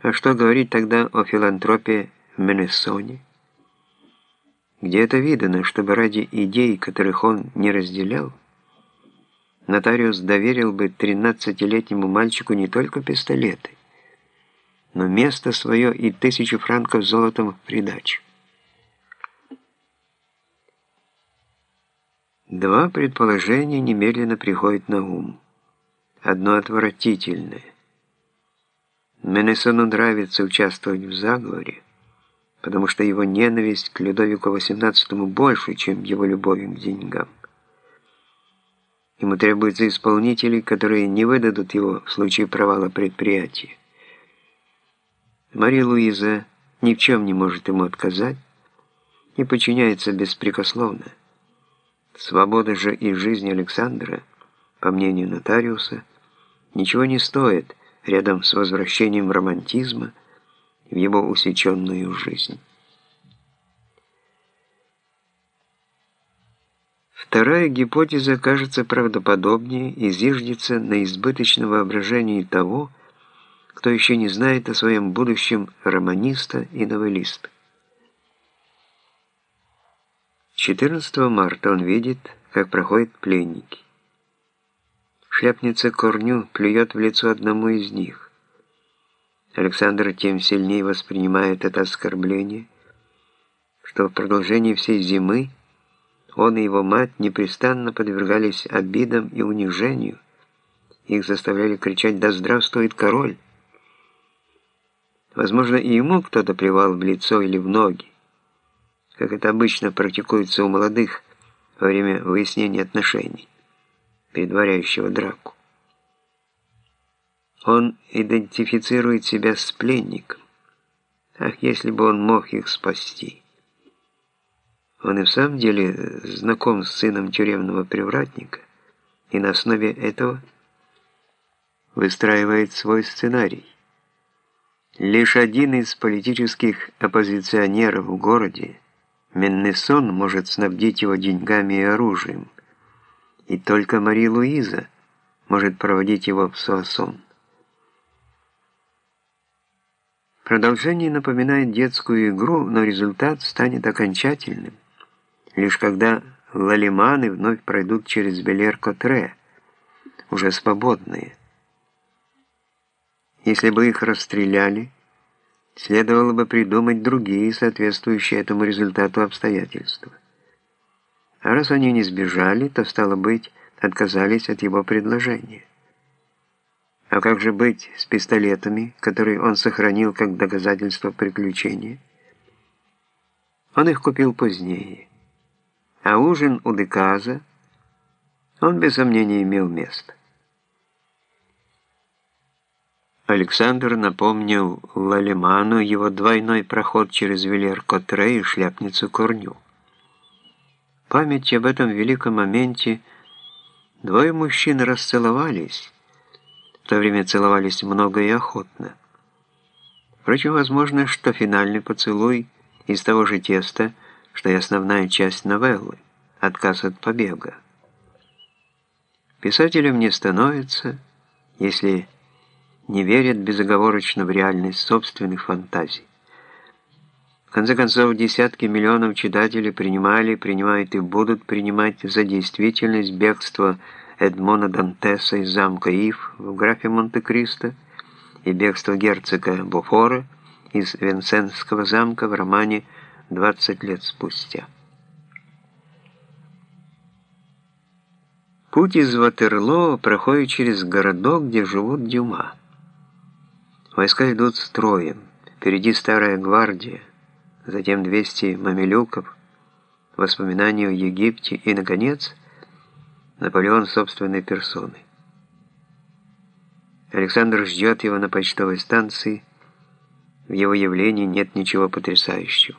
А что говорить тогда о филантропии в Менессоне? Где это видано, чтобы ради идей, которых он не разделял, нотариус доверил бы 13-летнему мальчику не только пистолеты, но место свое и тысячу франков золотом в придачу. Два предположения немедленно приходят на ум. Одно отвратительное. Менесону нравится участвовать в заговоре, потому что его ненависть к Людовику XVIII больше, чем его любовь к деньгам. Ему требуются исполнители, которые не выдадут его в случае провала предприятия. Мария Луиза ни в чем не может ему отказать и подчиняется беспрекословно. Свобода же и жизнь Александра, по мнению нотариуса, ничего не стоит рядом с возвращением романтизма в его усеченную жизнь. Вторая гипотеза кажется правдоподобнее и зиждется на избыточном воображении того, кто еще не знает о своем будущем романиста и новеллиста. 14 марта он видит, как проходят пленники. Шляпница Корню плюет в лицо одному из них. Александр тем сильнее воспринимает это оскорбление, что в продолжении всей зимы он и его мать непрестанно подвергались обидам и унижению. Их заставляли кричать «Да здравствует король!». Возможно, и ему кто-то плевал в лицо или в ноги как это обычно практикуется у молодых во время выяснения отношений, предваряющего драку. Он идентифицирует себя с пленником. Ах, если бы он мог их спасти. Он и в самом деле знаком с сыном тюремного привратника, и на основе этого выстраивает свой сценарий. Лишь один из политических оппозиционеров в городе Меннесон может снабдить его деньгами и оружием, и только Мари Луиза может проводить его в Суассон. Продолжение напоминает детскую игру, но результат станет окончательным, лишь когда лалиманы вновь пройдут через Белер-Котре, уже свободные. Если бы их расстреляли, следовало бы придумать другие, соответствующие этому результату обстоятельства. А раз они не сбежали, то, стало быть, отказались от его предложения. А как же быть с пистолетами, которые он сохранил как доказательство приключения? Он их купил позднее. А ужин у Деказа, он без сомнения имел место. Александр напомнил Лалеману его двойной проход через Вилер-Котре и шляпницу Корню. Память об этом великом моменте двое мужчин расцеловались, в то время целовались много и охотно. Впрочем, возможно, что финальный поцелуй из того же теста, что и основная часть новеллы «Отказ от побега». Писателем не становится, если не верят безоговорочно в реальность собственных фантазий. В конце концов, десятки миллионов читателей принимали, принимают и будут принимать за действительность бегства Эдмона Дантеса из замка Ив в графе Монте-Кристо и бегство герцога Бофора из Венсенского замка в романе «20 лет спустя». Путь из Ватерлоо проходит через городок, где живут Дюма. Войска идут строем. Впереди старая гвардия, затем 200 мамилюков, воспоминания о Египте и, наконец, Наполеон собственной персоной. Александр ждет его на почтовой станции. В его явлении нет ничего потрясающего.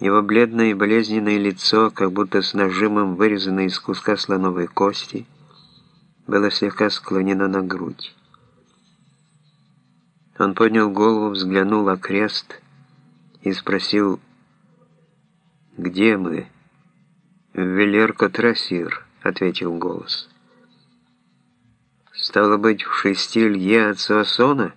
Его бледное и болезненное лицо, как будто с нажимом вырезано из куска слоновой кости, было слегка склонено на грудь. Он поднял голову, взглянул окрест и спросил, «Где мы?» «В Велерко-Трассир», — ответил голос. Стало быть, в шести лье от Суассона –